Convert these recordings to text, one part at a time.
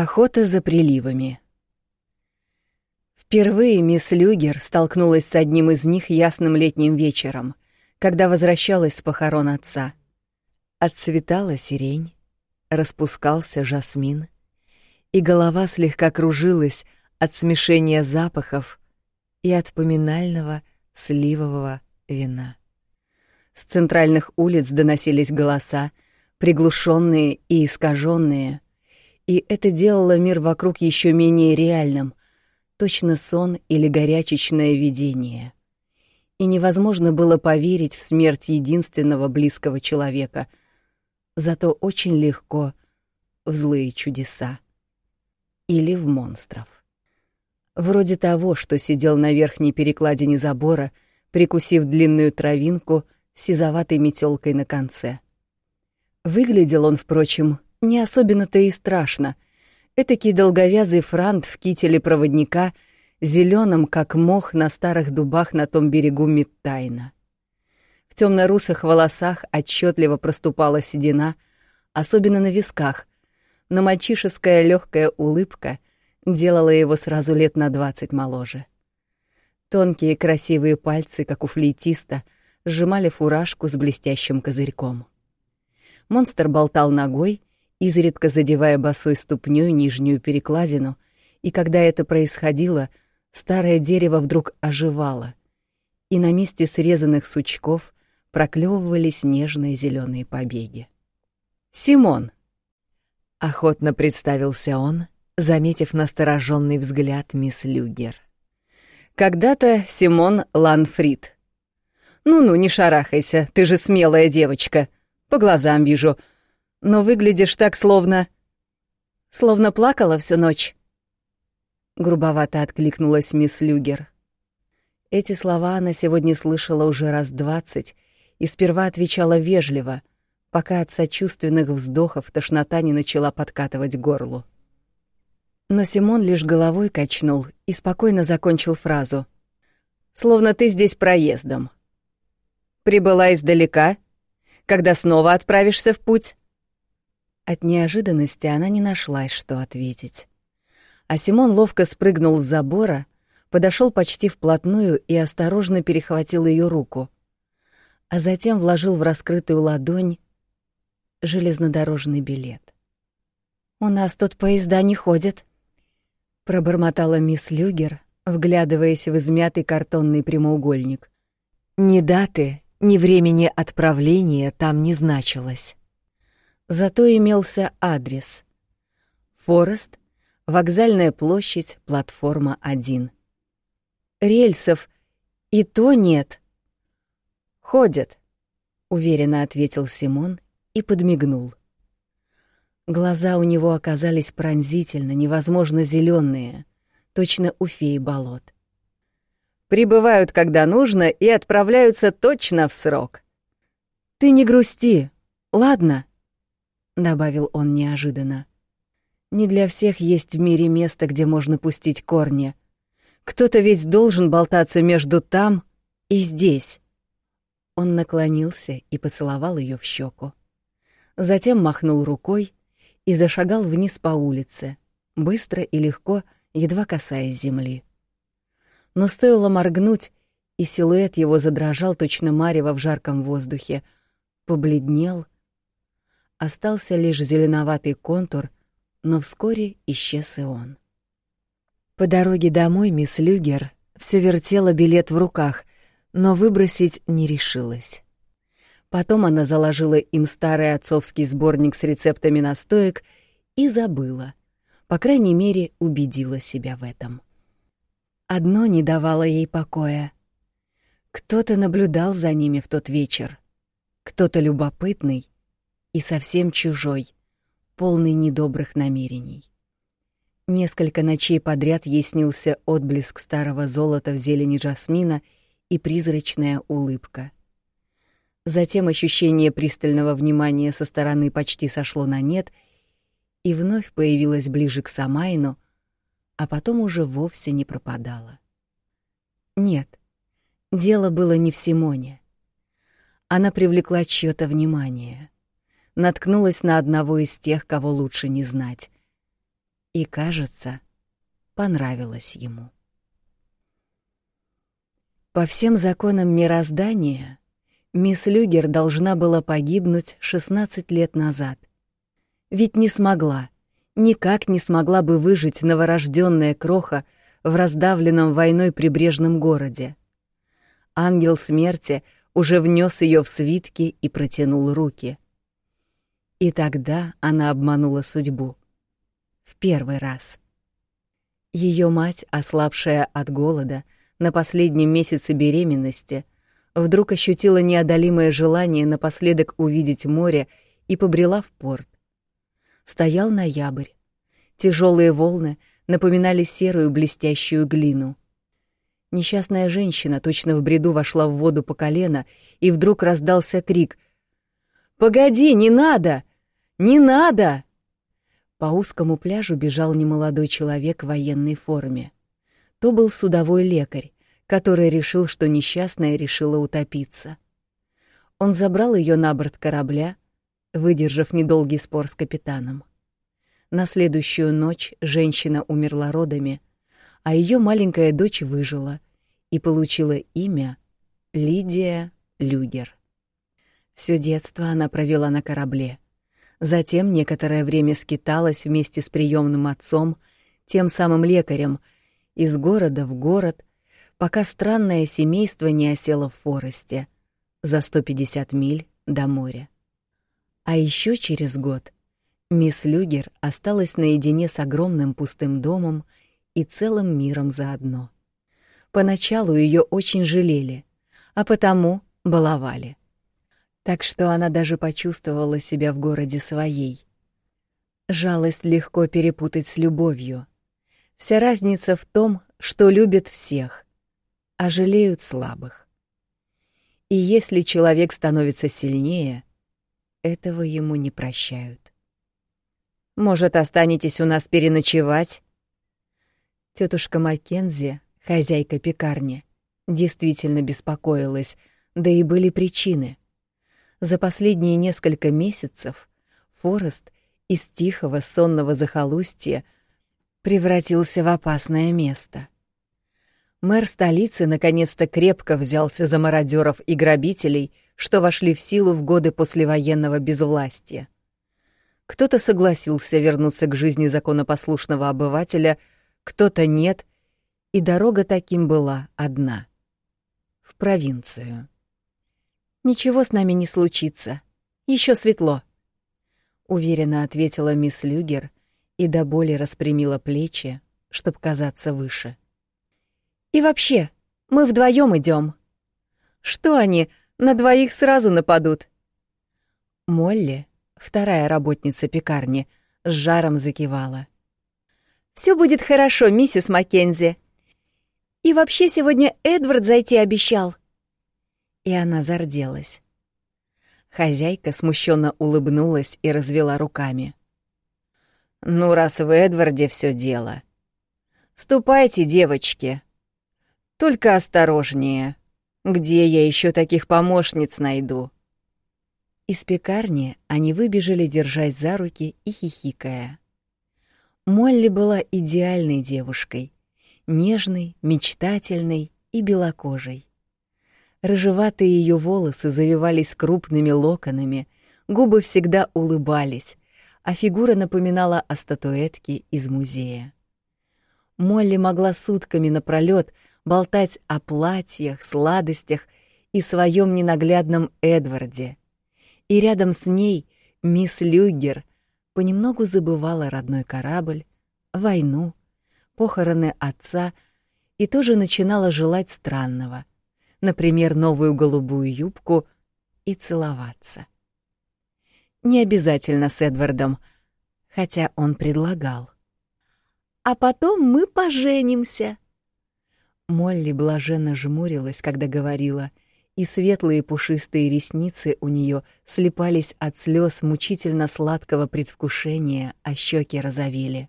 Охота за приливами. Впервые мисс Люгер столкнулась с одним из них ясным летним вечером, когда возвращалась с похорон отца. Отцветала сирень, распускался жасмин, и голова слегка кружилась от смешения запахов и от поминального сливового вина. С центральных улиц доносились голоса, приглушенные и искаженные, и это делало мир вокруг еще менее реальным, точно сон или горячечное видение. И невозможно было поверить в смерть единственного близкого человека, зато очень легко в злые чудеса или в монстров. Вроде того, что сидел на верхней перекладине забора, прикусив длинную травинку — сизоватой метелкой на конце. Выглядел он, впрочем, не особенно-то и страшно. Этакий долговязый франт в кителе проводника, зеленым, как мох на старых дубах на том берегу Миттайна. В темно-русых волосах отчетливо проступала седина, особенно на висках, но мальчишеская легкая улыбка делала его сразу лет на двадцать моложе. Тонкие красивые пальцы, как у флейтиста — сжимали фуражку с блестящим козырьком. Монстр болтал ногой, изредка задевая босой ступнёй нижнюю перекладину, и когда это происходило, старое дерево вдруг оживало, и на месте срезанных сучков проклевывались нежные зеленые побеги. «Симон!» — охотно представился он, заметив настороженный взгляд мисс Люгер. «Когда-то Симон Ланфрид», ну-ну, не шарахайся, ты же смелая девочка. По глазам вижу. Но выглядишь так, словно... Словно плакала всю ночь. Грубовато откликнулась мисс Люгер. Эти слова она сегодня слышала уже раз двадцать и сперва отвечала вежливо, пока от сочувственных вздохов тошнота не начала подкатывать горлу. Но Симон лишь головой качнул и спокойно закончил фразу. «Словно ты здесь проездом». Прибыла издалека? Когда снова отправишься в путь?» От неожиданности она не нашлась, что ответить. А Симон ловко спрыгнул с забора, подошел почти вплотную и осторожно перехватил ее руку, а затем вложил в раскрытую ладонь железнодорожный билет. «У нас тут поезда не ходят», — пробормотала мисс Люгер, вглядываясь в измятый картонный прямоугольник. «Ни даты, ни времени отправления там не значилось. Зато имелся адрес. Форест, вокзальная площадь, платформа 1. Рельсов и то нет. Ходят, уверенно ответил Симон и подмигнул. Глаза у него оказались пронзительно, невозможно зеленые, точно у феи болот прибывают, когда нужно, и отправляются точно в срок. «Ты не грусти, ладно?» — добавил он неожиданно. «Не для всех есть в мире место, где можно пустить корни. Кто-то ведь должен болтаться между там и здесь». Он наклонился и поцеловал ее в щеку. Затем махнул рукой и зашагал вниз по улице, быстро и легко, едва касаясь земли но стоило моргнуть, и силуэт его задрожал точно марево в жарком воздухе, побледнел. Остался лишь зеленоватый контур, но вскоре исчез и он. По дороге домой мисс Люгер все вертела билет в руках, но выбросить не решилась. Потом она заложила им старый отцовский сборник с рецептами настоек и забыла. По крайней мере, убедила себя в этом. Одно не давало ей покоя. Кто-то наблюдал за ними в тот вечер. Кто-то любопытный и совсем чужой, полный недобрых намерений. Несколько ночей подряд ей снился отблеск старого золота в зелени жасмина и призрачная улыбка. Затем ощущение пристального внимания со стороны почти сошло на нет и вновь появилось ближе к Самайну — а потом уже вовсе не пропадала. Нет, дело было не в Симоне. Она привлекла чьё-то внимание, наткнулась на одного из тех, кого лучше не знать. И, кажется, понравилось ему. По всем законам мироздания мисс Люгер должна была погибнуть 16 лет назад. Ведь не смогла, никак не смогла бы выжить новорожденная кроха в раздавленном войной прибрежном городе. Ангел смерти уже внес ее в свитки и протянул руки. И тогда она обманула судьбу. В первый раз. Ее мать, ослабшая от голода, на последнем месяце беременности, вдруг ощутила неодолимое желание напоследок увидеть море и побрела в порт. Стоял ноябрь. Тяжелые волны напоминали серую блестящую глину. Несчастная женщина точно в бреду вошла в воду по колено, и вдруг раздался крик. «Погоди, не надо! Не надо!» По узкому пляжу бежал немолодой человек в военной форме. То был судовой лекарь, который решил, что несчастная решила утопиться. Он забрал ее на борт корабля, выдержав недолгий спор с капитаном. На следующую ночь женщина умерла родами, а ее маленькая дочь выжила и получила имя Лидия Люгер. Все детство она провела на корабле. Затем некоторое время скиталась вместе с приемным отцом, тем самым лекарем, из города в город, пока странное семейство не осело в Форесте за 150 миль до моря. А еще через год мисс Люгер осталась наедине с огромным пустым домом и целым миром заодно. Поначалу ее очень жалели, а потому баловали. Так что она даже почувствовала себя в городе своей. Жалость легко перепутать с любовью. Вся разница в том, что любят всех, а жалеют слабых. И если человек становится сильнее, этого ему не прощают. Может, останетесь у нас переночевать? Тетушка Маккензи, хозяйка пекарни, действительно беспокоилась, да и были причины. За последние несколько месяцев Форест из тихого сонного захолустья превратился в опасное место. Мэр столицы наконец-то крепко взялся за мародеров и грабителей — что вошли в силу в годы послевоенного безвластия. Кто-то согласился вернуться к жизни законопослушного обывателя, кто-то нет, и дорога таким была одна — в провинцию. «Ничего с нами не случится. Еще светло», — уверенно ответила мисс Люгер и до боли распрямила плечи, чтобы казаться выше. «И вообще, мы вдвоем идем. Что они, на двоих сразу нападут. Молли, вторая работница пекарни, с жаром закивала. Все будет хорошо, миссис Маккензи. И вообще сегодня Эдвард зайти обещал. И она зарделась. Хозяйка смущенно улыбнулась и развела руками. Ну, раз в Эдварде все дело. Ступайте, девочки. Только осторожнее. Где я еще таких помощниц найду? Из пекарни они выбежали, держась за руки и хихикая. Молли была идеальной девушкой, нежной, мечтательной и белокожей. Рыжеватые ее волосы завивались крупными локонами, губы всегда улыбались, а фигура напоминала о статуэтке из музея. Молли могла сутками напролёт болтать о платьях, сладостях и своем ненаглядном Эдварде. И рядом с ней мисс Люгер понемногу забывала родной корабль, войну, похороны отца и тоже начинала желать странного, например, новую голубую юбку и целоваться. Не обязательно с Эдвардом, хотя он предлагал. «А потом мы поженимся», Молли блаженно жмурилась, когда говорила, и светлые пушистые ресницы у нее слепались от слез мучительно сладкого предвкушения, а щеки розовели.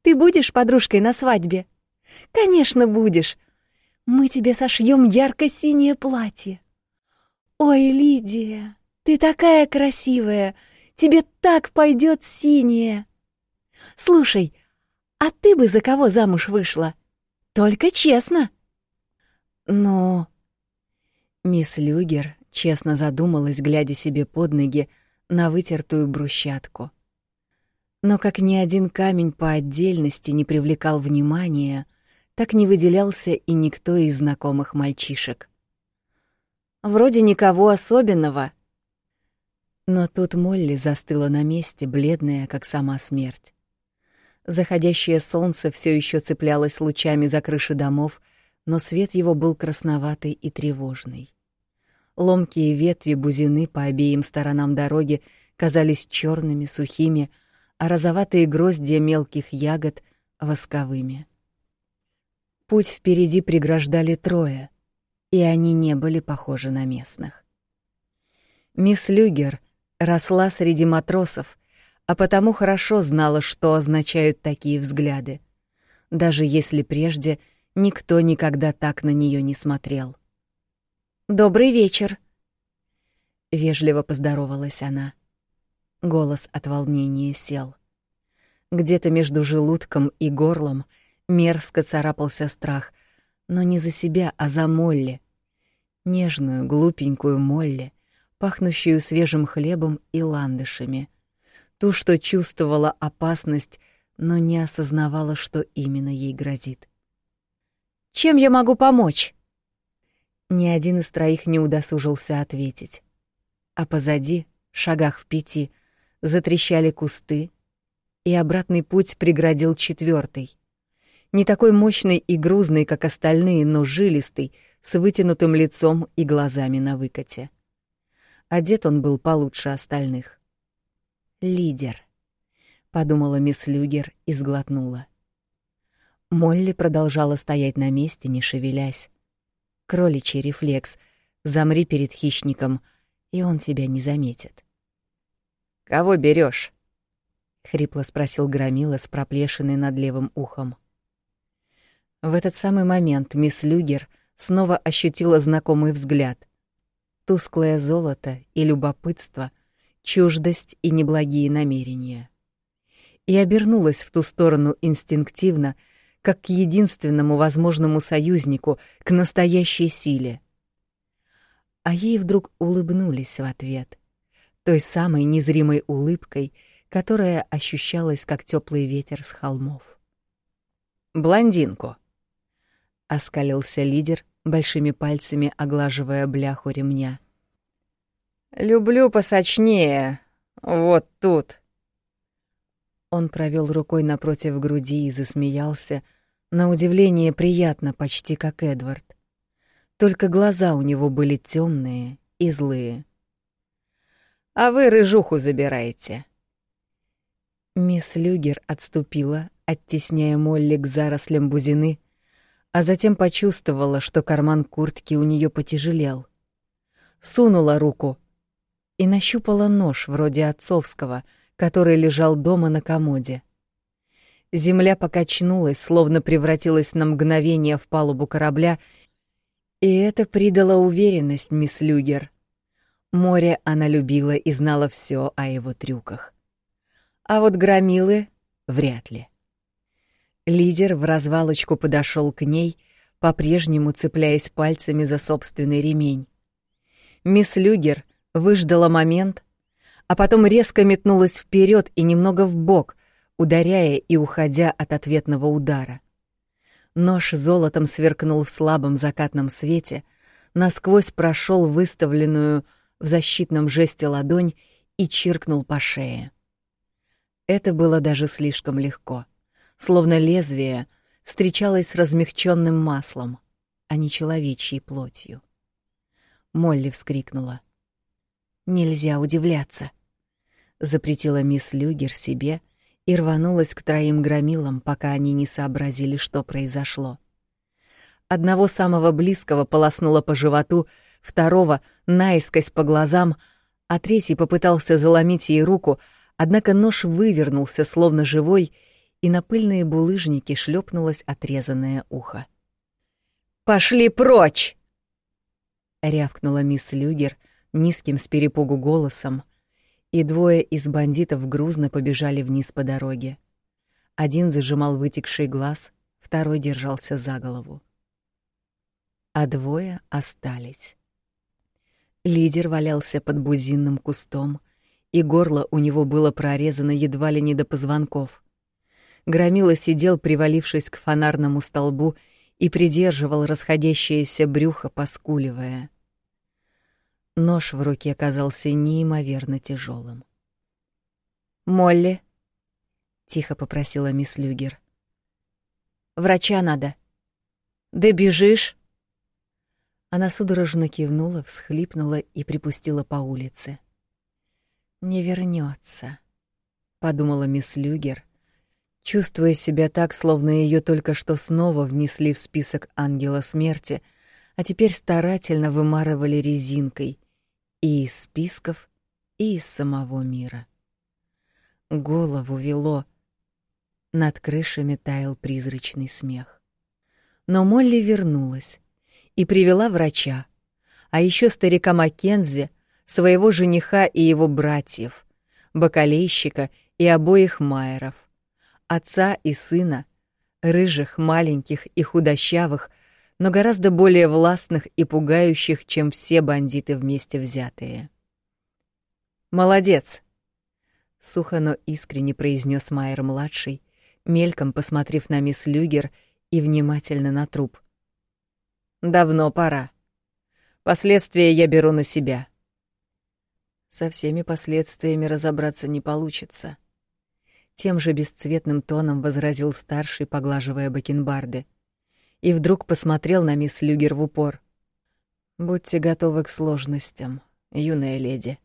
«Ты будешь подружкой на свадьбе?» «Конечно, будешь. Мы тебе сошьем ярко-синее платье». «Ой, Лидия, ты такая красивая, тебе так пойдет синее!» «Слушай, А ты бы за кого замуж вышла? Только честно. Но... Мисс Люгер честно задумалась, глядя себе под ноги на вытертую брусчатку. Но как ни один камень по отдельности не привлекал внимания, так не выделялся и никто из знакомых мальчишек. Вроде никого особенного. Но тут Молли застыла на месте, бледная, как сама смерть. Заходящее солнце все еще цеплялось лучами за крыши домов, но свет его был красноватый и тревожный. Ломкие ветви бузины по обеим сторонам дороги казались черными, сухими, а розоватые гроздья мелких ягод — восковыми. Путь впереди преграждали трое, и они не были похожи на местных. Мисс Люгер росла среди матросов, а потому хорошо знала, что означают такие взгляды, даже если прежде никто никогда так на нее не смотрел. «Добрый вечер!» Вежливо поздоровалась она. Голос от волнения сел. Где-то между желудком и горлом мерзко царапался страх, но не за себя, а за Молли. Нежную, глупенькую Молли, пахнущую свежим хлебом и ландышами. Ту, что чувствовала опасность, но не осознавала, что именно ей грозит. «Чем я могу помочь?» Ни один из троих не удосужился ответить. А позади, шагах в пяти, затрещали кусты, и обратный путь преградил четвертый. Не такой мощный и грузный, как остальные, но жилистый, с вытянутым лицом и глазами на выкате. Одет он был получше остальных. «Лидер», — подумала мисс Люгер и сглотнула. Молли продолжала стоять на месте, не шевелясь. Кроличий рефлекс. Замри перед хищником, и он тебя не заметит. «Кого берешь? хрипло спросил Громила с проплешиной над левым ухом. В этот самый момент мисс Люгер снова ощутила знакомый взгляд. Тусклое золото и любопытство, чуждость и неблагие намерения. И обернулась в ту сторону инстинктивно, как к единственному возможному союзнику, к настоящей силе. А ей вдруг улыбнулись в ответ, той самой незримой улыбкой, которая ощущалась как теплый ветер с холмов. «Блондинку», — оскалился лидер, большими пальцами оглаживая бляху ремня. «Люблю посочнее, вот тут». Он провел рукой напротив груди и засмеялся, на удивление приятно, почти как Эдвард. Только глаза у него были темные и злые. «А вы рыжуху забираете». Мисс Люгер отступила, оттесняя Молли к зарослям бузины, а затем почувствовала, что карман куртки у нее потяжелел. Сунула руку и нащупала нож вроде отцовского — который лежал дома на комоде. Земля покачнулась, словно превратилась на мгновение в палубу корабля, и это придало уверенность мисс Люгер. Море она любила и знала все о его трюках. А вот громилы — вряд ли. Лидер в развалочку подошел к ней, по-прежнему цепляясь пальцами за собственный ремень. Мисс Люгер выждала момент, а потом резко метнулась вперед и немного вбок, ударяя и уходя от ответного удара. Нож золотом сверкнул в слабом закатном свете, насквозь прошел выставленную в защитном жесте ладонь и чиркнул по шее. Это было даже слишком легко, словно лезвие встречалось с размягченным маслом, а не человечьей плотью. Молли вскрикнула. Нельзя удивляться, запретила мисс Люгер себе и рванулась к троим громилам, пока они не сообразили, что произошло. Одного самого близкого полоснула по животу, второго наискось по глазам, а третий попытался заломить ей руку, однако нож вывернулся, словно живой, и на пыльные булыжники шлепнулось отрезанное ухо. «Пошли прочь!» — рявкнула мисс Люгер, низким с перепугу голосом, и двое из бандитов грузно побежали вниз по дороге. Один зажимал вытекший глаз, второй держался за голову. А двое остались. Лидер валялся под бузинным кустом, и горло у него было прорезано едва ли не до позвонков. Громила сидел, привалившись к фонарному столбу, и придерживал расходящееся брюхо, поскуливая. Нож в руке оказался неимоверно тяжелым. «Молли», — тихо попросила мисс Люгер. «Врача надо». «Да бежишь?» Она судорожно кивнула, всхлипнула и припустила по улице. «Не вернется, подумала мисс Люгер, чувствуя себя так, словно ее только что снова внесли в список ангела смерти, а теперь старательно вымарывали резинкой и из списков, и из самого мира. Голову вело, над крышами таял призрачный смех. Но Молли вернулась и привела врача, а еще старика Маккензи, своего жениха и его братьев, бакалейщика и обоих Майеров, отца и сына, рыжих, маленьких и худощавых, но гораздо более властных и пугающих, чем все бандиты вместе взятые. «Молодец!» — сухо, но искренне произнес Майер-младший, мельком посмотрев на мисс Люгер и внимательно на труп. «Давно пора. Последствия я беру на себя». Со всеми последствиями разобраться не получится. Тем же бесцветным тоном возразил старший, поглаживая бакенбарды. И вдруг посмотрел на мисс Люгер в упор. «Будьте готовы к сложностям, юная леди».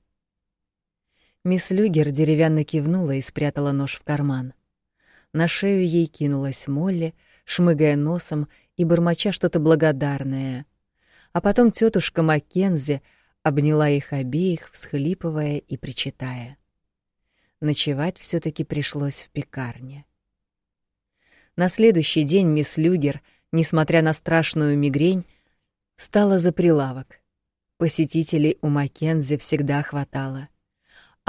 Мисс Люгер деревянно кивнула и спрятала нож в карман. На шею ей кинулась Молли, шмыгая носом и бормоча что-то благодарное. А потом тетушка Маккензи обняла их обеих, всхлипывая и причитая. Ночевать все таки пришлось в пекарне. На следующий день мисс Люгер, несмотря на страшную мигрень, встала за прилавок. Посетителей у Маккензи всегда хватало —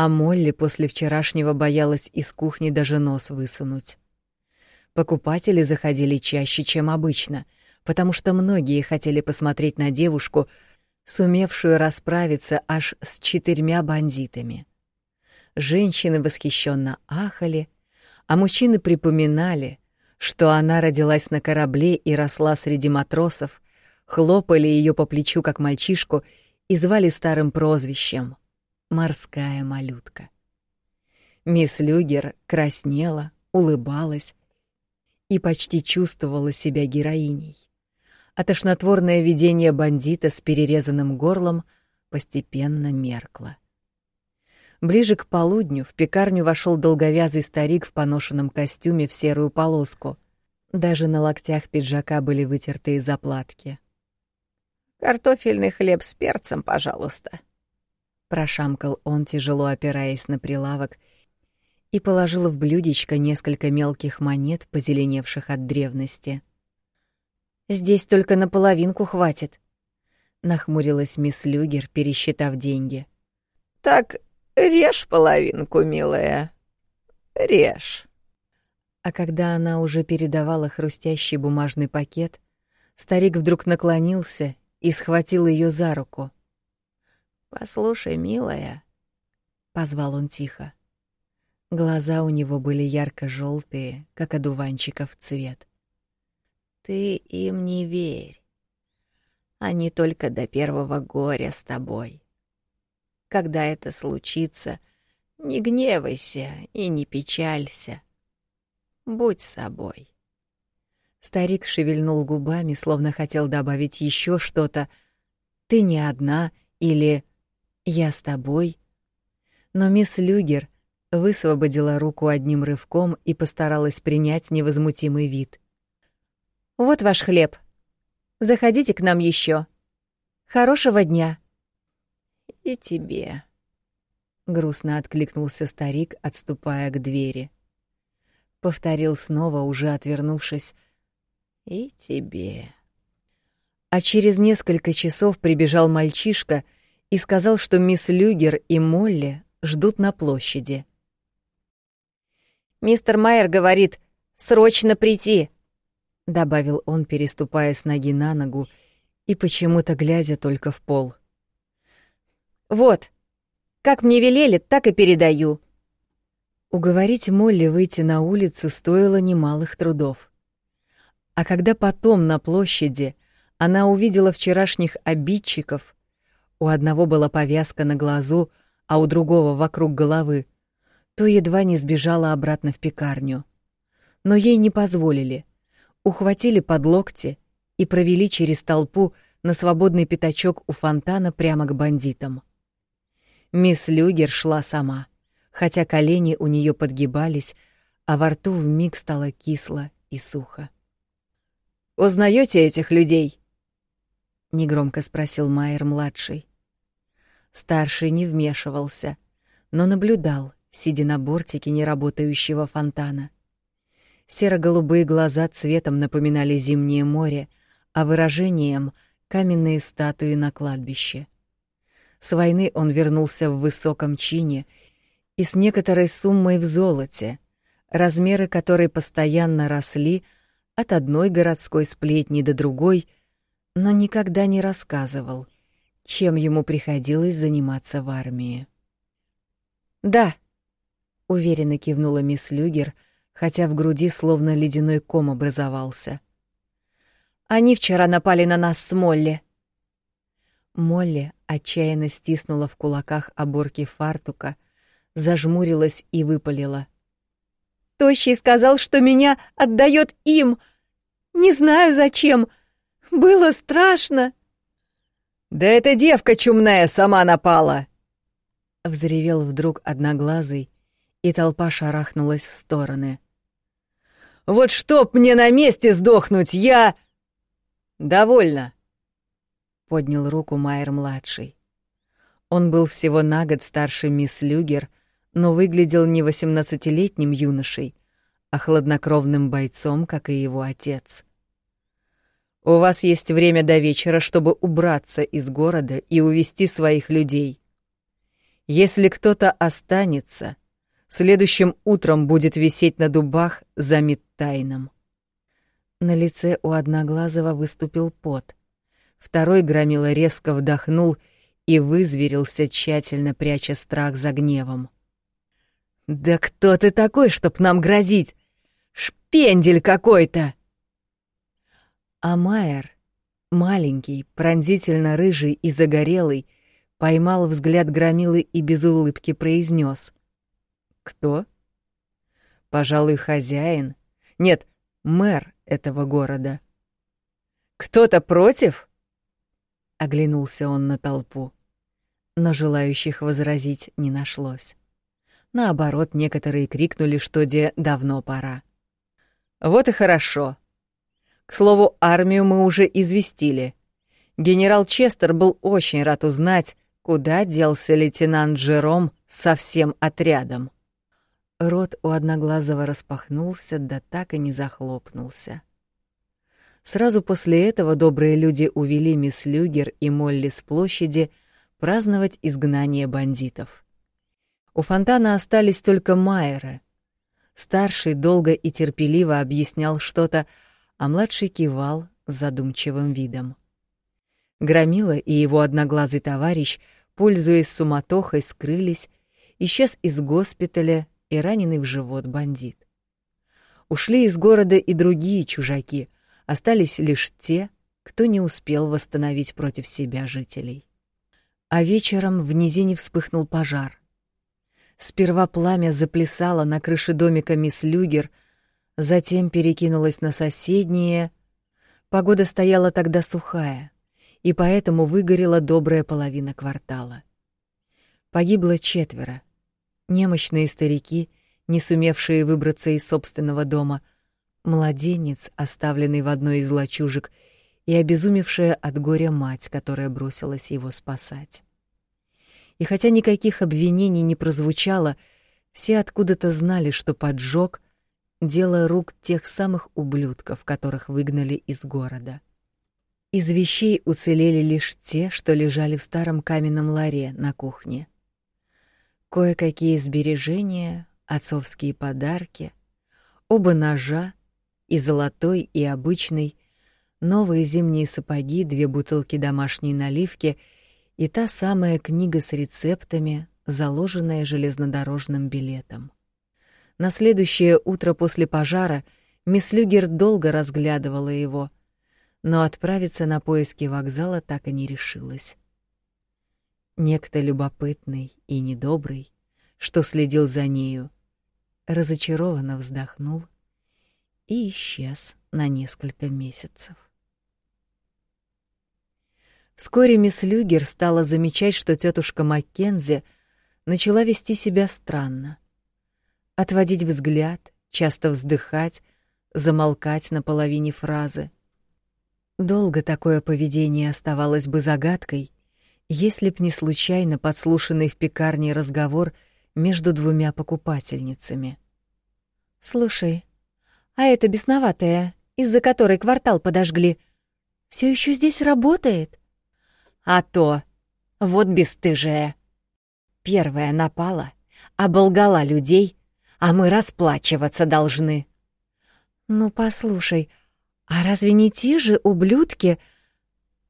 а Молли после вчерашнего боялась из кухни даже нос высунуть. Покупатели заходили чаще, чем обычно, потому что многие хотели посмотреть на девушку, сумевшую расправиться аж с четырьмя бандитами. Женщины восхищенно ахали, а мужчины припоминали, что она родилась на корабле и росла среди матросов, хлопали ее по плечу как мальчишку и звали старым прозвищем морская малютка. Мисс Люгер краснела, улыбалась и почти чувствовала себя героиней. А тошнотворное видение бандита с перерезанным горлом постепенно меркло. Ближе к полудню в пекарню вошел долговязый старик в поношенном костюме в серую полоску. Даже на локтях пиджака были вытертые заплатки. «Картофельный хлеб с перцем, пожалуйста», прошамкал он, тяжело опираясь на прилавок, и положил в блюдечко несколько мелких монет, позеленевших от древности. Здесь только на половинку хватит, нахмурилась мисс Люгер, пересчитав деньги. Так режь половинку, милая. Режь. А когда она уже передавала хрустящий бумажный пакет, старик вдруг наклонился и схватил ее за руку. «Послушай, милая», — позвал он тихо. Глаза у него были ярко желтые как одуванчиков цвет. «Ты им не верь. Они только до первого горя с тобой. Когда это случится, не гневайся и не печалься. Будь собой». Старик шевельнул губами, словно хотел добавить еще что-то. «Ты не одна» или я с тобой. Но мисс Люгер высвободила руку одним рывком и постаралась принять невозмутимый вид. Вот ваш хлеб. Заходите к нам еще. Хорошего дня. И тебе. Грустно откликнулся старик, отступая к двери. Повторил снова, уже отвернувшись. И тебе. А через несколько часов прибежал мальчишка — и сказал, что мисс Люгер и Молли ждут на площади. «Мистер Майер говорит, Срочно прийти!» — добавил он, переступая с ноги на ногу и почему-то глядя только в пол. «Вот, как мне велели, так и передаю». Уговорить Молли выйти на улицу стоило немалых трудов. А когда потом на площади она увидела вчерашних обидчиков, у одного была повязка на глазу, а у другого вокруг головы, то едва не сбежала обратно в пекарню. Но ей не позволили. Ухватили под локти и провели через толпу на свободный пятачок у фонтана прямо к бандитам. Мисс Люгер шла сама, хотя колени у нее подгибались, а во рту вмиг стало кисло и сухо. «Узнаете этих людей?» — негромко спросил Майер-младший. Старший не вмешивался, но наблюдал, сидя на бортике неработающего фонтана. Серо-голубые глаза цветом напоминали зимнее море, а выражением — каменные статуи на кладбище. С войны он вернулся в высоком чине и с некоторой суммой в золоте, размеры которой постоянно росли от одной городской сплетни до другой, но никогда не рассказывал, чем ему приходилось заниматься в армии. «Да», уверенно кивнула мисс Люгер, хотя в груди словно ледяной ком образовался. Они вчера напали на нас с Молли. Молли отчаянно стиснула в кулаках оборки фартука, зажмурилась и выпалила. Тощий сказал, что меня отдает им. Не знаю зачем. Было страшно. Да эта девка чумная сама напала. Взревел вдруг одноглазый, и толпа шарахнулась в стороны. «Вот чтоб мне на месте сдохнуть, я...» «Довольно», — поднял руку Майер-младший. Он был всего на год старше мисс Люгер, но выглядел не восемнадцатилетним юношей, а хладнокровным бойцом, как и его отец. «У вас есть время до вечера, чтобы убраться из города и увести своих людей. Если кто-то останется, следующим утром будет висеть на дубах за Миттайном. На лице у Одноглазого выступил пот. Второй громила резко вдохнул и вызверился, тщательно пряча страх за гневом. «Да кто ты такой, чтоб нам грозить? Шпендель какой-то!» А Майер, маленький, пронзительно рыжий и загорелый, поймал взгляд громилы и без улыбки произнес: кто? Пожалуй, хозяин. Нет, мэр этого города. Кто-то против? Оглянулся он на толпу, но желающих возразить не нашлось. Наоборот, некоторые крикнули, что де давно пора. Вот и хорошо. К слову, армию мы уже известили. Генерал Честер был очень рад узнать, куда делся лейтенант Джером со всем отрядом. Рот у Одноглазого распахнулся, да так и не захлопнулся. Сразу после этого добрые люди увели мисс Люгер и Молли с площади праздновать изгнание бандитов. У фонтана остались только Майеры. Старший долго и терпеливо объяснял что-то, а младший кивал с задумчивым видом. Громила и его одноглазый товарищ, пользуясь суматохой, скрылись, исчез из госпиталя и раненый в живот бандит. Ушли из города и другие чужаки, остались лишь те, кто не успел восстановить против себя жителей. А вечером в низине вспыхнул пожар. Сперва пламя заплясало на крыше домика мисс Люгер, затем перекинулось на соседние. Погода стояла тогда сухая, и поэтому выгорела добрая половина квартала. Погибло четверо, немощные старики, не сумевшие выбраться из собственного дома, младенец, оставленный в одной из лачужек, и обезумевшая от горя мать, которая бросилась его спасать. И хотя никаких обвинений не прозвучало, все откуда-то знали, что поджог — дело рук тех самых ублюдков, которых выгнали из города. Из вещей уцелели лишь те, что лежали в старом каменном ларе на кухне кое-какие сбережения, отцовские подарки, Оба ножа, и золотой, и обычный, новые зимние сапоги, две бутылки домашней наливки и та самая книга с рецептами, заложенная железнодорожным билетом. На следующее утро после пожара мисс Люгер долго разглядывала его, но отправиться на поиски вокзала так и не решилась. Некто любопытный и недобрый, что следил за нею, разочарованно вздохнул и исчез на несколько месяцев. Вскоре мисс Люгер стала замечать, что тетушка Маккензи начала вести себя странно. Отводить взгляд, часто вздыхать, замолкать на половине фразы. Долго такое поведение оставалось бы загадкой, если б не случайно подслушанный в пекарне разговор между двумя покупательницами. «Слушай, а эта бесноватая, из-за которой квартал подожгли, все еще здесь работает?» «А то! Вот бесстыжая! Первая напала, оболгала людей, а мы расплачиваться должны». «Ну, послушай, а разве не те же ублюдки,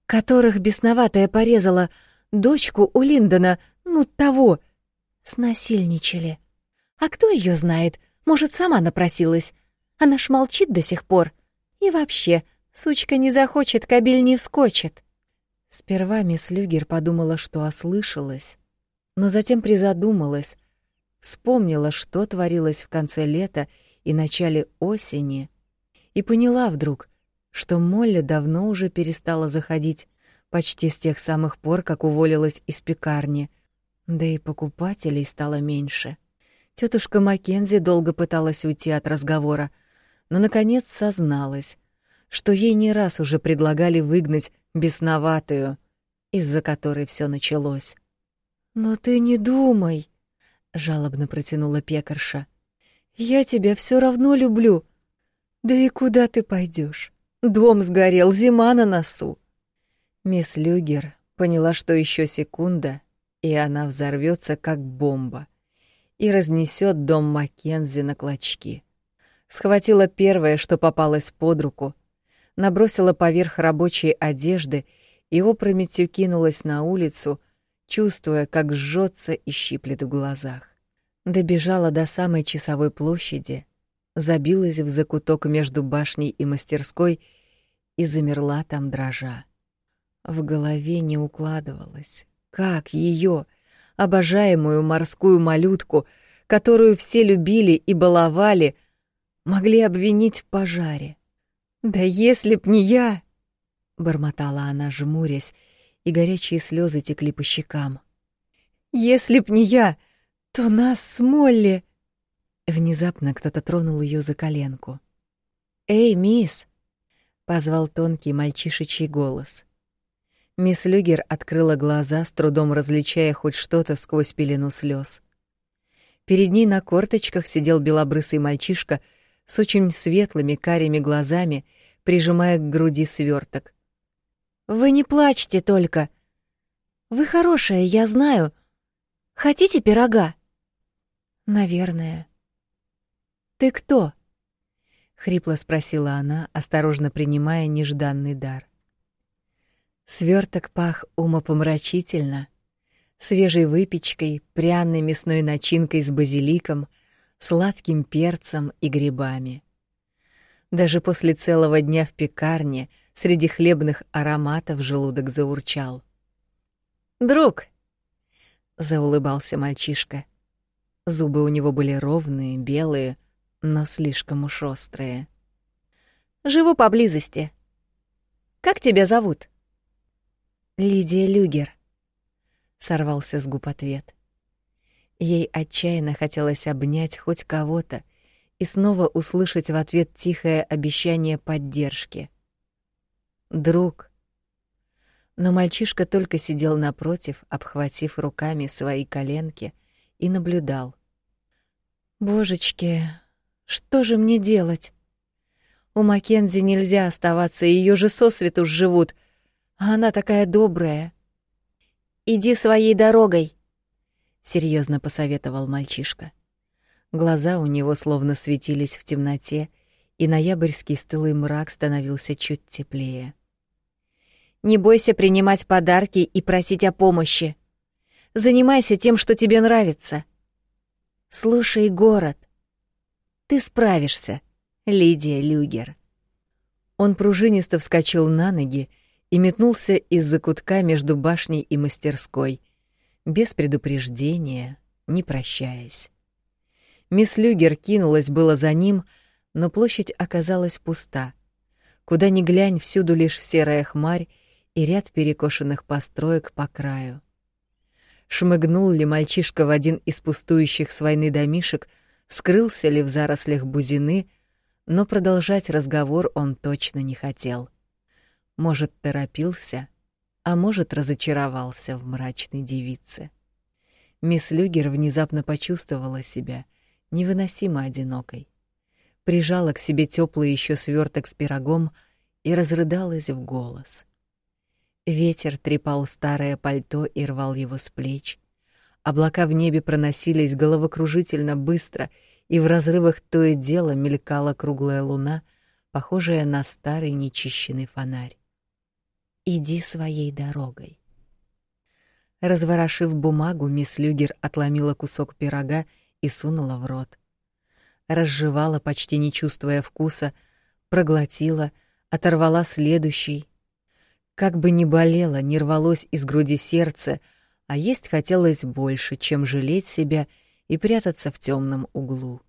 которых бесноватая порезала дочку у Линдона, ну, того, снасильничали? А кто ее знает? Может, сама напросилась? Она ж молчит до сих пор. И вообще, сучка не захочет, кабель не вскочит». Сперва мисс Люгер подумала, что ослышалась, но затем призадумалась, вспомнила, что творилось в конце лета и начале осени, и поняла вдруг, что Молли давно уже перестала заходить, почти с тех самых пор, как уволилась из пекарни, да и покупателей стало меньше. Тетушка Маккензи долго пыталась уйти от разговора, но наконец созналась, что ей не раз уже предлагали выгнать бесноватую, из-за которой все началось. «Но ты не думай», — жалобно протянула пекарша. «Я тебя все равно люблю. Да и куда ты пойдешь? Дом сгорел, зима на носу». Мисс Люгер поняла, что еще секунда, и она взорвется как бомба и разнесет дом Маккензи на клочки. Схватила первое, что попалось под руку, набросила поверх рабочей одежды и опрометью кинулась на улицу, чувствуя, как жжется и щиплет в глазах. Добежала до самой часовой площади, забилась в закуток между башней и мастерской и замерла там дрожа. В голове не укладывалось, как ее, обожаемую морскую малютку, которую все любили и баловали, могли обвинить в пожаре. «Да если б не я!» — бормотала она, жмурясь, и горячие слезы текли по щекам. «Если б не я, то нас с Молли...» Внезапно кто-то тронул ее за коленку. «Эй, мисс!» — позвал тонкий мальчишечий голос. Мисс Люгер открыла глаза, с трудом различая хоть что-то сквозь пелену слез. Перед ней на корточках сидел белобрысый мальчишка — с очень светлыми карими глазами, прижимая к груди сверток. «Вы не плачьте только. Вы хорошая, я знаю. Хотите пирога?» «Наверное». «Ты кто?» — хрипло спросила она, осторожно принимая нежданный дар. Сверток пах умопомрачительно, свежей выпечкой, пряной мясной начинкой с базиликом — сладким перцем и грибами. Даже после целого дня в пекарне среди хлебных ароматов желудок заурчал. «Друг!» — заулыбался мальчишка. Зубы у него были ровные, белые, но слишком уж острые. «Живу поблизости. Как тебя зовут?» «Лидия Люгер», — сорвался с губ ответ. Ей отчаянно хотелось обнять хоть кого-то и снова услышать в ответ тихое обещание поддержки. Друг. Но мальчишка только сидел напротив, обхватив руками свои коленки, и наблюдал. Божечки, что же мне делать? У Маккензи нельзя оставаться, ее же сосвету живут, а она такая добрая. Иди своей дорогой, — серьезно посоветовал мальчишка. Глаза у него словно светились в темноте, и ноябрьский стылый мрак становился чуть теплее. «Не бойся принимать подарки и просить о помощи. Занимайся тем, что тебе нравится. Слушай город. Ты справишься, Лидия Люгер». Он пружинисто вскочил на ноги и метнулся из-за кутка между башней и мастерской, без предупреждения, не прощаясь. Мисс Люгер кинулась было за ним, но площадь оказалась пуста. Куда ни глянь, всюду лишь серая хмарь и ряд перекошенных построек по краю. Шмыгнул ли мальчишка в один из пустующих с войны домишек, скрылся ли в зарослях бузины, но продолжать разговор он точно не хотел. Может, торопился, а может, разочаровался в мрачной девице. Мисс Люгер внезапно почувствовала себя невыносимо одинокой. Прижала к себе теплый еще сверток с пирогом и разрыдалась в голос. Ветер трепал старое пальто и рвал его с плеч. Облака в небе проносились головокружительно быстро, и в разрывах то и дело мелькала круглая луна, похожая на старый нечищенный фонарь. Иди своей дорогой. Разворошив бумагу, мисс Люгер отломила кусок пирога и сунула в рот. Разжевала, почти не чувствуя вкуса, проглотила, оторвала следующий. Как бы ни болело, не рвалось из груди сердце, а есть хотелось больше, чем жалеть себя и прятаться в темном углу.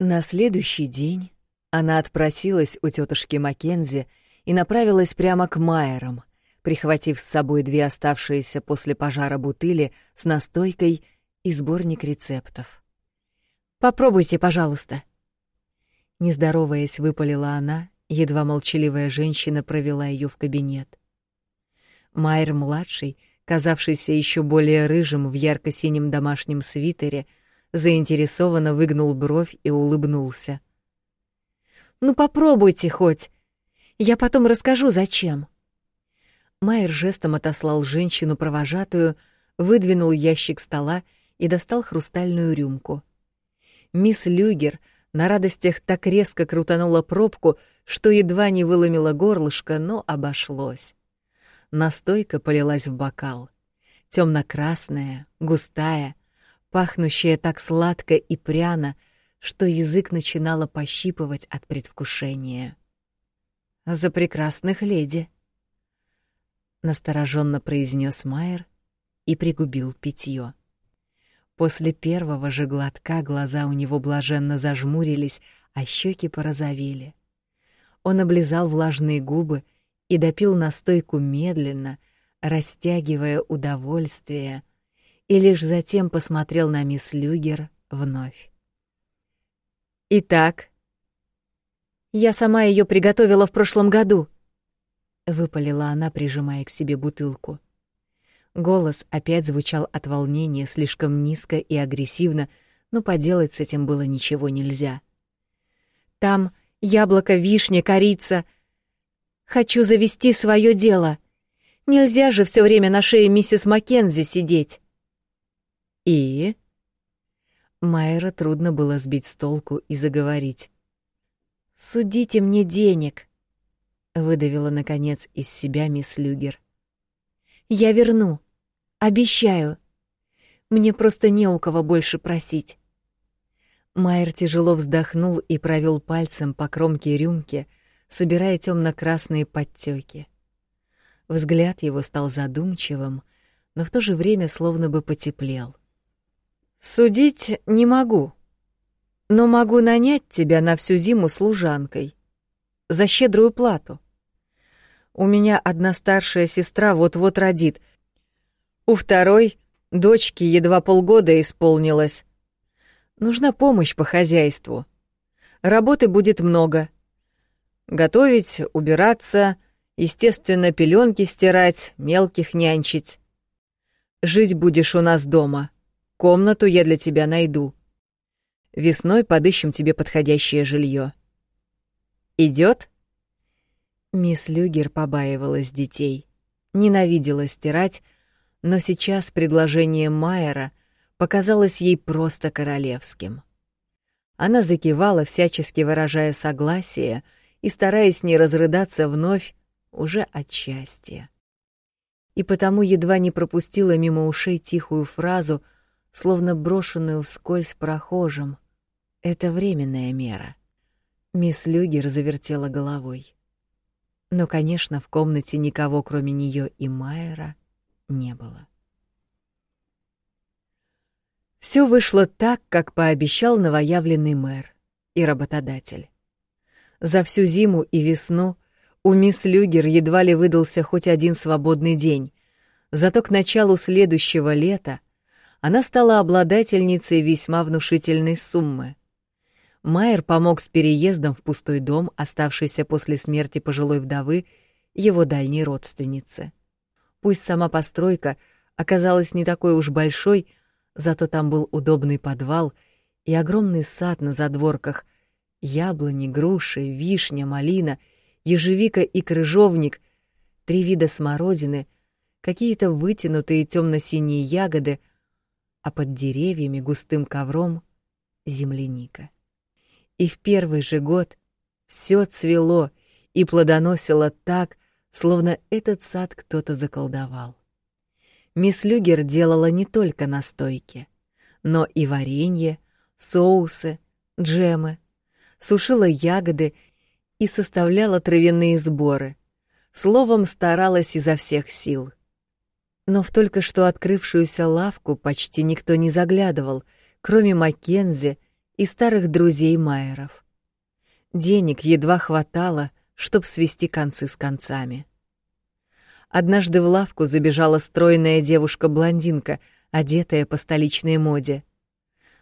На следующий день она отпросилась у тетушки Маккензи и направилась прямо к Майерам, прихватив с собой две оставшиеся после пожара бутыли с настойкой и сборник рецептов. Попробуйте, пожалуйста. Не здороваясь, выпалила она, едва молчаливая женщина провела ее в кабинет. Майер младший, казавшийся еще более рыжим в ярко-синем домашнем свитере, заинтересованно выгнул бровь и улыбнулся. Ну попробуйте хоть. Я потом расскажу, зачем. Майер жестом отослал женщину провожатую, выдвинул ящик стола и достал хрустальную рюмку. Мисс Люгер на радостях так резко крутанула пробку, что едва не выломила горлышко, но обошлось. Настойка полилась в бокал. Темно-красная, густая, пахнущая так сладко и пряно, что язык начинало пощипывать от предвкушения. «За прекрасных леди!» — настороженно произнес Майер и пригубил питье. После первого же глотка глаза у него блаженно зажмурились, а щеки порозовели. Он облизал влажные губы и допил настойку медленно, растягивая удовольствие, и лишь затем посмотрел на мисс Люгер вновь. «Итак, я сама ее приготовила в прошлом году», — выпалила она, прижимая к себе бутылку. Голос опять звучал от волнения слишком низко и агрессивно, но поделать с этим было ничего нельзя. Там яблоко, вишня, корица. Хочу завести свое дело. Нельзя же все время на шее миссис Маккензи сидеть. И Майера трудно было сбить с толку и заговорить. Судите мне денег, выдавила наконец из себя мисс Люгер. Я верну. Обещаю. Мне просто не у кого больше просить. Майер тяжело вздохнул и провел пальцем по кромке рюмки, собирая темно-красные подтеки. Взгляд его стал задумчивым, но в то же время словно бы потеплел. Судить не могу, но могу нанять тебя на всю зиму служанкой за щедрую плату. У меня одна старшая сестра вот-вот родит — у второй дочке едва полгода исполнилось. Нужна помощь по хозяйству. Работы будет много. Готовить, убираться, естественно, пеленки стирать, мелких нянчить. Жить будешь у нас дома. Комнату я для тебя найду. Весной подыщем тебе подходящее жилье. Идет? Мисс Люгер побаивалась детей, ненавидела стирать, но сейчас предложение Майера показалось ей просто королевским. Она закивала, всячески выражая согласие и стараясь не разрыдаться вновь уже от счастья. И потому едва не пропустила мимо ушей тихую фразу, словно брошенную вскользь прохожим. Это временная мера. Мисс Люгер завертела головой. Но, конечно, в комнате никого, кроме нее и Майера, не было. Все вышло так, как пообещал новоявленный мэр и работодатель. За всю зиму и весну у мисс Люгер едва ли выдался хоть один свободный день, зато к началу следующего лета она стала обладательницей весьма внушительной суммы. Майер помог с переездом в пустой дом, оставшийся после смерти пожилой вдовы, его дальней родственницы. Пусть сама постройка оказалась не такой уж большой, Зато там был удобный подвал и огромный сад на задворках. Яблони, груши, вишня, малина, ежевика и крыжовник, три вида смородины, какие-то вытянутые темно-синие ягоды, а под деревьями густым ковром земляника. И в первый же год все цвело и плодоносило так, словно этот сад кто-то заколдовал. Мисс Люгер делала не только настойки, но и варенье, соусы, джемы, сушила ягоды и составляла травяные сборы. Словом, старалась изо всех сил. Но в только что открывшуюся лавку почти никто не заглядывал, кроме Маккензи и старых друзей Майеров. Денег едва хватало, чтобы свести концы с концами. Однажды в лавку забежала стройная девушка-блондинка, одетая по столичной моде.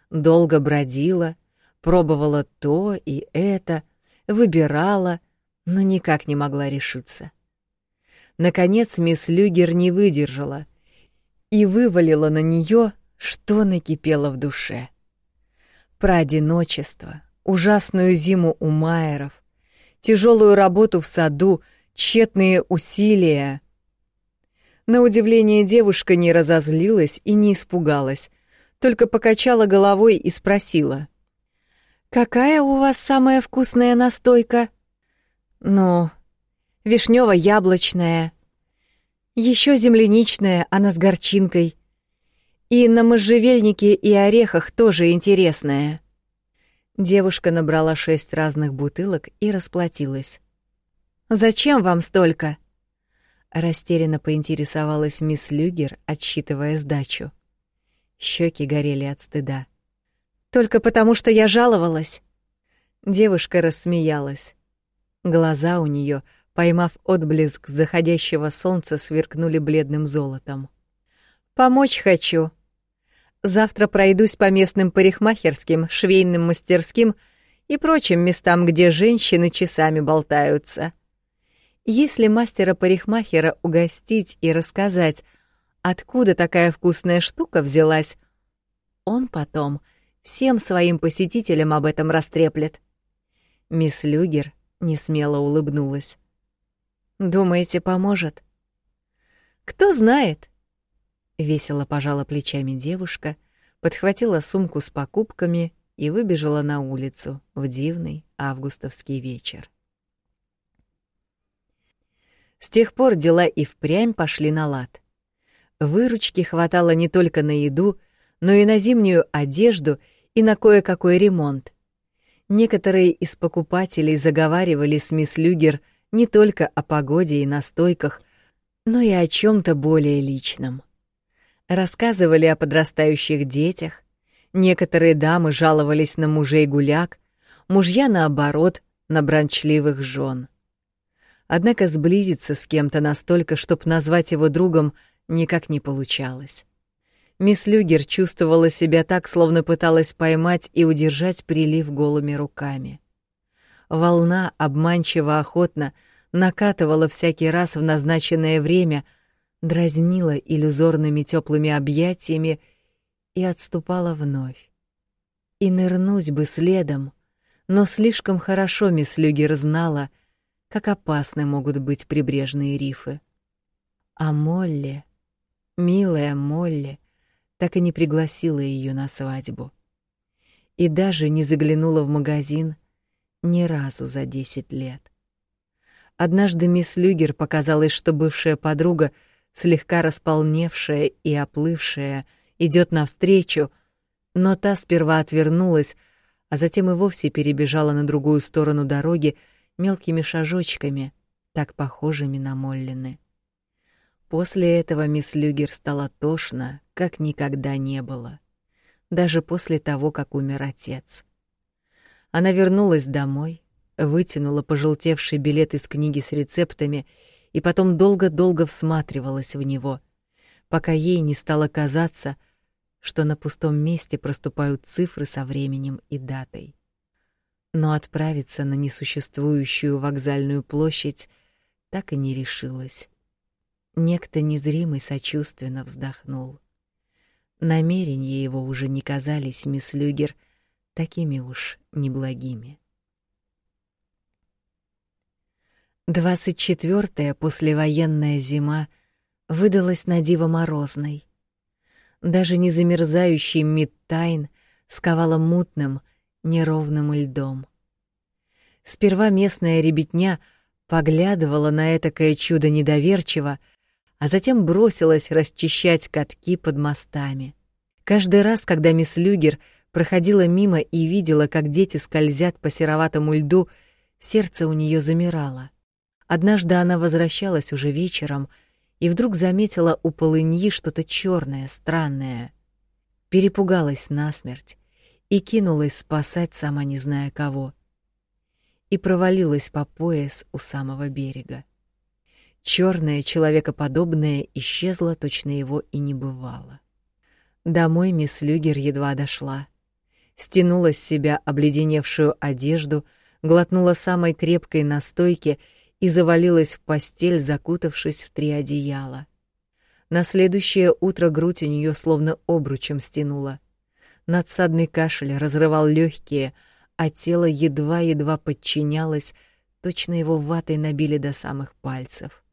Долго бродила, пробовала то и это, выбирала, но никак не могла решиться. Наконец мисс Люгер не выдержала и вывалила на нее, что накипело в душе. Про одиночество, ужасную зиму у Майеров, тяжелую работу в саду, тщетные усилия, на удивление девушка не разозлилась и не испугалась, только покачала головой и спросила. «Какая у вас самая вкусная настойка?» «Ну, вишнево-яблочная. Еще земляничная, она с горчинкой. И на можжевельнике и орехах тоже интересная». Девушка набрала шесть разных бутылок и расплатилась. «Зачем вам столько?» Растерянно поинтересовалась мисс Люгер, отсчитывая сдачу. Щеки горели от стыда. «Только потому, что я жаловалась?» Девушка рассмеялась. Глаза у нее, поймав отблеск заходящего солнца, сверкнули бледным золотом. «Помочь хочу. Завтра пройдусь по местным парикмахерским, швейным мастерским и прочим местам, где женщины часами болтаются. Если мастера-парикмахера угостить и рассказать, откуда такая вкусная штука взялась, он потом всем своим посетителям об этом растреплет. Мисс Люгер несмело улыбнулась. «Думаете, поможет?» «Кто знает?» Весело пожала плечами девушка, подхватила сумку с покупками и выбежала на улицу в дивный августовский вечер. С тех пор дела и впрямь пошли на лад. Выручки хватало не только на еду, но и на зимнюю одежду и на кое-какой ремонт. Некоторые из покупателей заговаривали с мисс Люгер не только о погоде и настойках, но и о чем то более личном. Рассказывали о подрастающих детях, некоторые дамы жаловались на мужей-гуляк, мужья, наоборот, на бранчливых жен. Однако сблизиться с кем-то настолько, чтобы назвать его другом, никак не получалось. Мисс Люгер чувствовала себя так, словно пыталась поймать и удержать прилив голыми руками. Волна обманчиво охотно накатывала всякий раз в назначенное время, дразнила иллюзорными теплыми объятиями и отступала вновь. И нырнуть бы следом, но слишком хорошо мисс Люгер знала — как опасны могут быть прибрежные рифы. А Молли, милая Молли, так и не пригласила ее на свадьбу. и даже не заглянула в магазин ни разу за десять лет. Однажды мисс Люгер показалось, что бывшая подруга, слегка располневшая и оплывшая, идет навстречу, но та сперва отвернулась, а затем и вовсе перебежала на другую сторону дороги мелкими шажочками, так похожими на Моллины. После этого мисс Люгер стала тошно, как никогда не было, даже после того, как умер отец. Она вернулась домой, вытянула пожелтевший билет из книги с рецептами и потом долго-долго всматривалась в него, пока ей не стало казаться, что на пустом месте проступают цифры со временем и датой. Но отправиться на несуществующую вокзальную площадь так и не решилась. Некто незримый сочувственно вздохнул. Намерения его уже не казались мисс Люгер такими уж неблагими. Двадцать четвертая послевоенная зима выдалась на диво морозной. Даже не замерзающий Мидтайн сковала мутным, неровным льдом. Сперва местная ребятня поглядывала на этакое чудо недоверчиво, а затем бросилась расчищать катки под мостами. Каждый раз, когда мисс Люгер проходила мимо и видела, как дети скользят по сероватому льду, сердце у нее замирало. Однажды она возвращалась уже вечером и вдруг заметила у полыньи что-то черное, странное. Перепугалась насмерть и кинулась спасать, сама не зная кого. И провалилась по пояс у самого берега. Черное, человекоподобное исчезло, точно его и не бывало. Домой мисс Люгер едва дошла. Стянула с себя обледеневшую одежду, глотнула самой крепкой настойки и завалилась в постель, закутавшись в три одеяла. На следующее утро грудь у нее словно обручем стянула. Надсадный кашель разрывал легкие, а тело едва-едва подчинялось, точно его ватой набили до самых пальцев.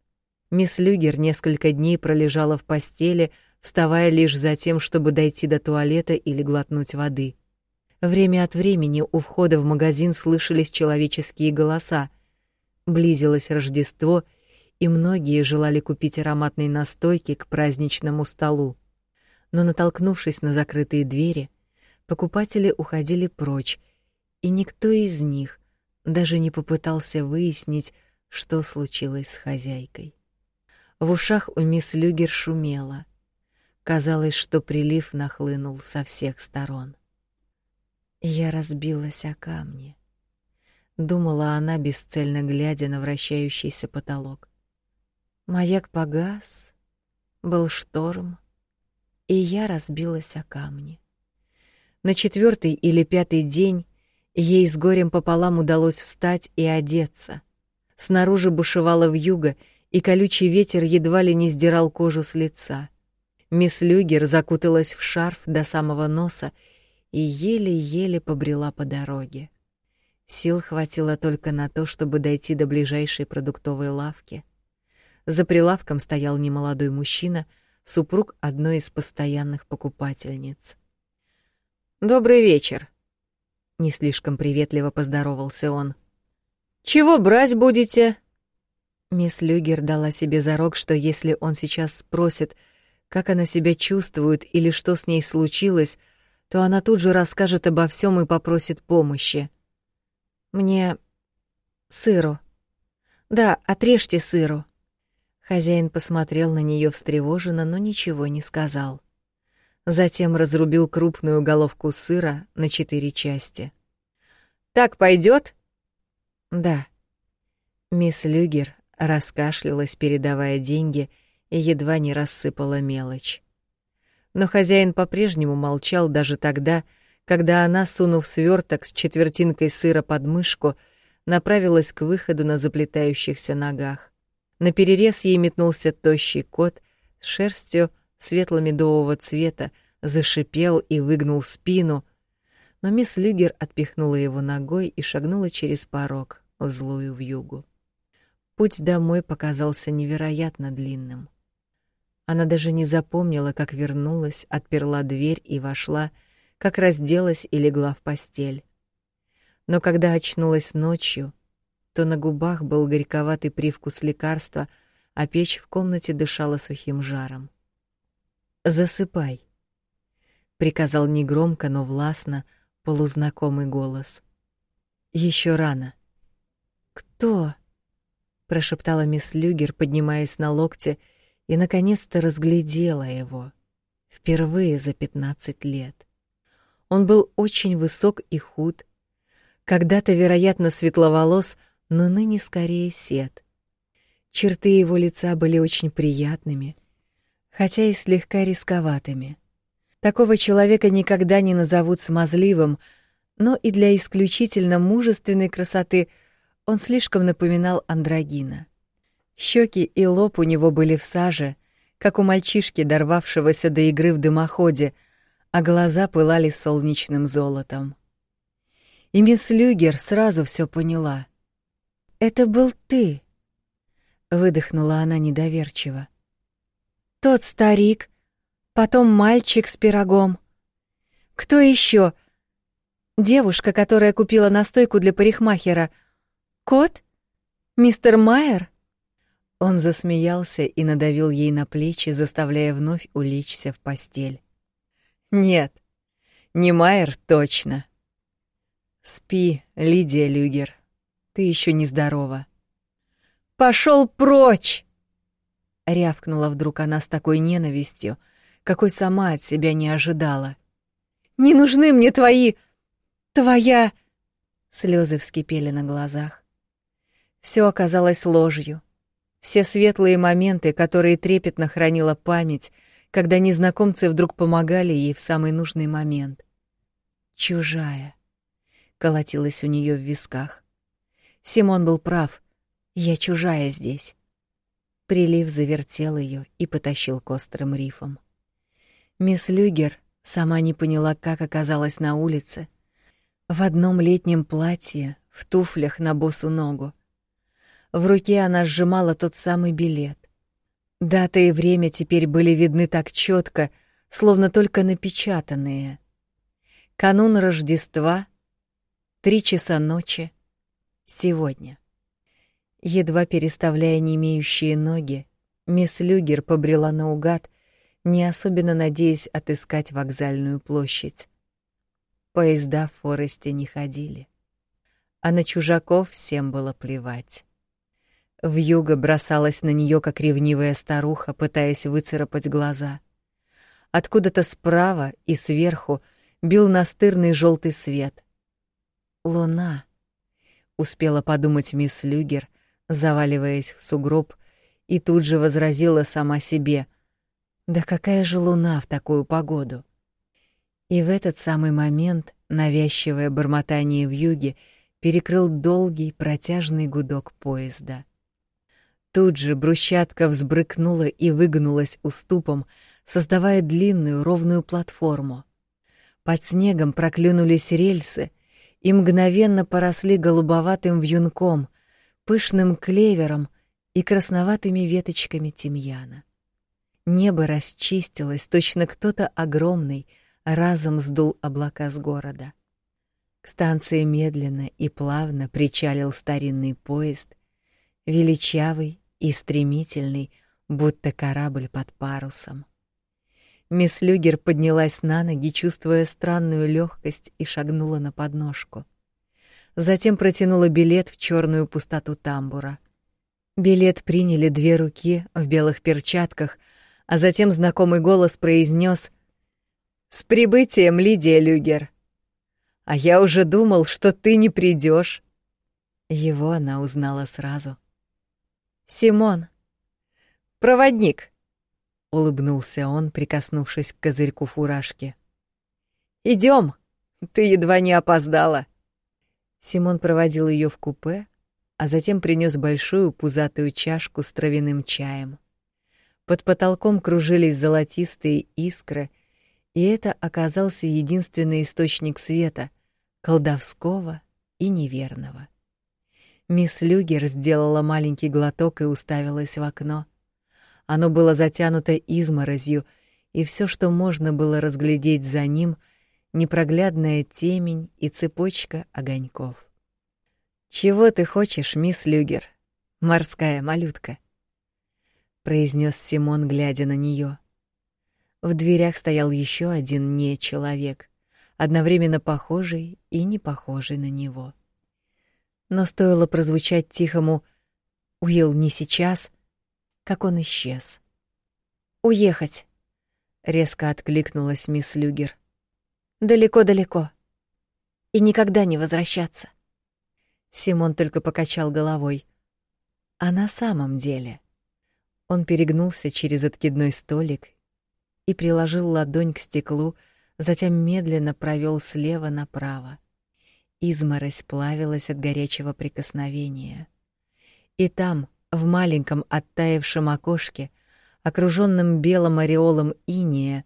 Мисс Люгер несколько дней пролежала в постели, вставая лишь за тем, чтобы дойти до туалета или глотнуть воды. Время от времени у входа в магазин слышались человеческие голоса, Близилось Рождество, и многие желали купить ароматные настойки к праздничному столу. Но натолкнувшись на закрытые двери, покупатели уходили прочь, и никто из них даже не попытался выяснить, что случилось с хозяйкой. В ушах у мисс Люгер шумело. Казалось, что прилив нахлынул со всех сторон. Я разбилась о камни думала она, бесцельно глядя на вращающийся потолок. Маяк погас, был шторм, и я разбилась о камни. На четвертый или пятый день ей с горем пополам удалось встать и одеться. Снаружи бушевало вьюга, и колючий ветер едва ли не сдирал кожу с лица. Мисс Люгер закуталась в шарф до самого носа и еле-еле побрела по дороге. Сил хватило только на то, чтобы дойти до ближайшей продуктовой лавки. За прилавком стоял немолодой мужчина, супруг одной из постоянных покупательниц. «Добрый вечер», — не слишком приветливо поздоровался он. «Чего брать будете?» Мисс Люгер дала себе зарок, что если он сейчас спросит, как она себя чувствует или что с ней случилось, то она тут же расскажет обо всем и попросит помощи. Мне сыру. Да, отрежьте сыру. Хозяин посмотрел на нее встревоженно, но ничего не сказал. Затем разрубил крупную головку сыра на четыре части. Так пойдет? Да. Мисс Люгер раскашлялась, передавая деньги, и едва не рассыпала мелочь. Но хозяин по-прежнему молчал даже тогда, когда она, сунув сверток с четвертинкой сыра под мышку, направилась к выходу на заплетающихся ногах. На перерез ей метнулся тощий кот с шерстью светло-медового цвета, зашипел и выгнул спину, но мисс Люгер отпихнула его ногой и шагнула через порог в злую вьюгу. Путь домой показался невероятно длинным. Она даже не запомнила, как вернулась, отперла дверь и вошла, как разделась и легла в постель. Но когда очнулась ночью, то на губах был горьковатый привкус лекарства, а печь в комнате дышала сухим жаром. «Засыпай», — приказал негромко, но властно полузнакомый голос. Еще рано». «Кто?» — прошептала мисс Люгер, поднимаясь на локте, и, наконец-то, разглядела его. Впервые за пятнадцать лет. Он был очень высок и худ, когда-то, вероятно, светловолос, но ныне скорее сед. Черты его лица были очень приятными, хотя и слегка рисковатыми. Такого человека никогда не назовут смазливым, но и для исключительно мужественной красоты он слишком напоминал андрогина. Щеки и лоб у него были в саже, как у мальчишки, дорвавшегося до игры в дымоходе, а глаза пылали солнечным золотом. И мисс Люгер сразу все поняла. «Это был ты», — выдохнула она недоверчиво. «Тот старик, потом мальчик с пирогом. Кто еще? Девушка, которая купила настойку для парикмахера. Кот? Мистер Майер?» Он засмеялся и надавил ей на плечи, заставляя вновь улечься в постель. «Нет, не Майер точно. Спи, Лидия Люгер» ты еще не здорова. Пошел прочь! рявкнула вдруг она с такой ненавистью, какой сама от себя не ожидала. Не нужны мне твои твоя Слезы вскипели на глазах. Все оказалось ложью. Все светлые моменты, которые трепетно хранила память, когда незнакомцы вдруг помогали ей в самый нужный момент. Чужая колотилась у нее в висках. Симон был прав. Я чужая здесь. Прилив завертел ее и потащил к острым рифам. Мисс Люгер сама не поняла, как оказалась на улице, в одном летнем платье, в туфлях на босу ногу. В руке она сжимала тот самый билет. Дата и время теперь были видны так четко, словно только напечатанные. Канун Рождества, три часа ночи, Сегодня. Едва переставляя немеющие ноги, мисс Люгер побрела наугад, не особенно надеясь отыскать вокзальную площадь. Поезда в Форесте не ходили, а на чужаков всем было плевать. Вьюга бросалась на нее, как ревнивая старуха, пытаясь выцарапать глаза. Откуда-то справа и сверху бил настырный желтый свет. Луна — успела подумать мисс Люгер, заваливаясь в сугроб, и тут же возразила сама себе: "Да какая же луна в такую погоду?" И в этот самый момент навязчивое бормотание в юге перекрыл долгий протяжный гудок поезда. Тут же брусчатка взбрыкнула и выгнулась уступом, создавая длинную ровную платформу. Под снегом проклюнулись рельсы, и мгновенно поросли голубоватым вьюнком, пышным клевером и красноватыми веточками тимьяна. Небо расчистилось, точно кто-то огромный разом сдул облака с города. К станции медленно и плавно причалил старинный поезд, величавый и стремительный, будто корабль под парусом. Мисс Люгер поднялась на ноги, чувствуя странную легкость, и шагнула на подножку. Затем протянула билет в черную пустоту тамбура. Билет приняли две руки в белых перчатках, а затем знакомый голос произнес: «С прибытием, Лидия Люгер!» «А я уже думал, что ты не придешь. Его она узнала сразу. «Симон!» «Проводник!» — улыбнулся он, прикоснувшись к козырьку фуражки. Идем, ты едва не опоздала. Симон проводил ее в купе, а затем принес большую пузатую чашку с травяным чаем. Под потолком кружились золотистые искры, и это оказался единственный источник света, колдовского и неверного. Мисс Люгер сделала маленький глоток и уставилась в окно. Оно было затянуто изморозью, и все, что можно было разглядеть за ним, непроглядная темень и цепочка огоньков. «Чего ты хочешь, мисс Люгер, морская малютка?» — произнес Симон, глядя на нее. В дверях стоял еще один не человек, одновременно похожий и не похожий на него. Но стоило прозвучать тихому «Уилл, не сейчас», как он исчез. «Уехать», — резко откликнулась мисс Люгер. «Далеко-далеко. И никогда не возвращаться». Симон только покачал головой. А на самом деле он перегнулся через откидной столик и приложил ладонь к стеклу, затем медленно провел слева направо. Изморозь плавилась от горячего прикосновения. И там, в маленьком оттаившем окошке, окружённом белым ореолом инея,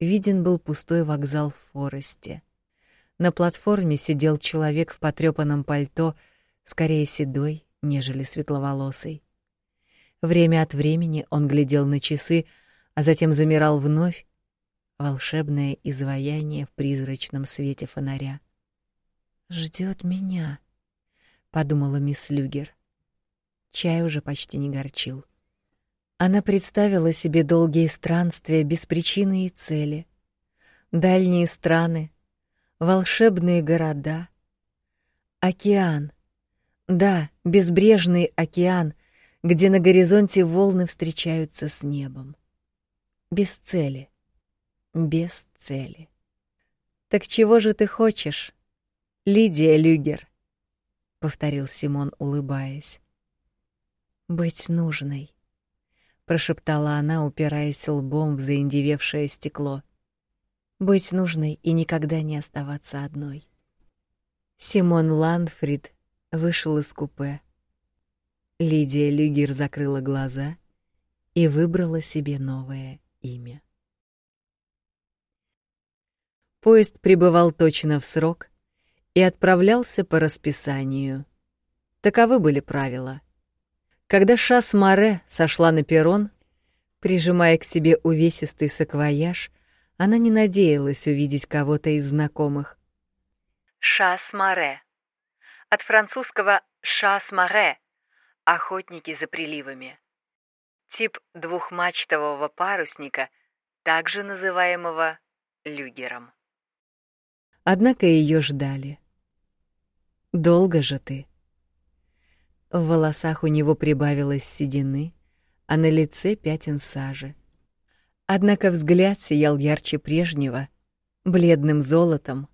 виден был пустой вокзал в Форесте. На платформе сидел человек в потрёпанном пальто, скорее седой, нежели светловолосый. Время от времени он глядел на часы, а затем замирал вновь, волшебное изваяние в призрачном свете фонаря. Ждет меня, подумала мисс Люгер. Чай уже почти не горчил. Она представила себе долгие странствия без причины и цели, дальние страны, волшебные города, океан. Да, безбрежный океан, где на горизонте волны встречаются с небом без цели. Без цели. Так чего же ты хочешь, Лидия Люгер? повторил Симон, улыбаясь. Быть нужной, прошептала она, упираясь лбом в заиндевевшее стекло. Быть нужной и никогда не оставаться одной. Симон Ландфрид вышел из купе. Лидия Люгер закрыла глаза и выбрала себе новое имя. Поезд прибывал точно в срок и отправлялся по расписанию. Таковы были правила. Когда Шас-Маре сошла на перрон, прижимая к себе увесистый саквояж, она не надеялась увидеть кого-то из знакомых. Шас-Маре. От французского «шас-маре» — охотники за приливами тип двухмачтового парусника, также называемого люгером. Однако ее ждали. Долго же ты. В волосах у него прибавилось седины, а на лице пятен сажи. Однако взгляд сиял ярче прежнего, бледным золотом,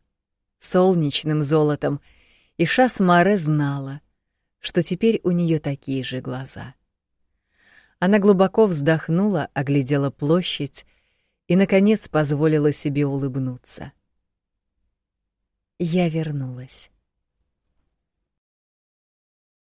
солнечным золотом, и Шасмаре знала, что теперь у нее такие же глаза. Она глубоко вздохнула, оглядела площадь и наконец позволила себе улыбнуться. Я вернулась.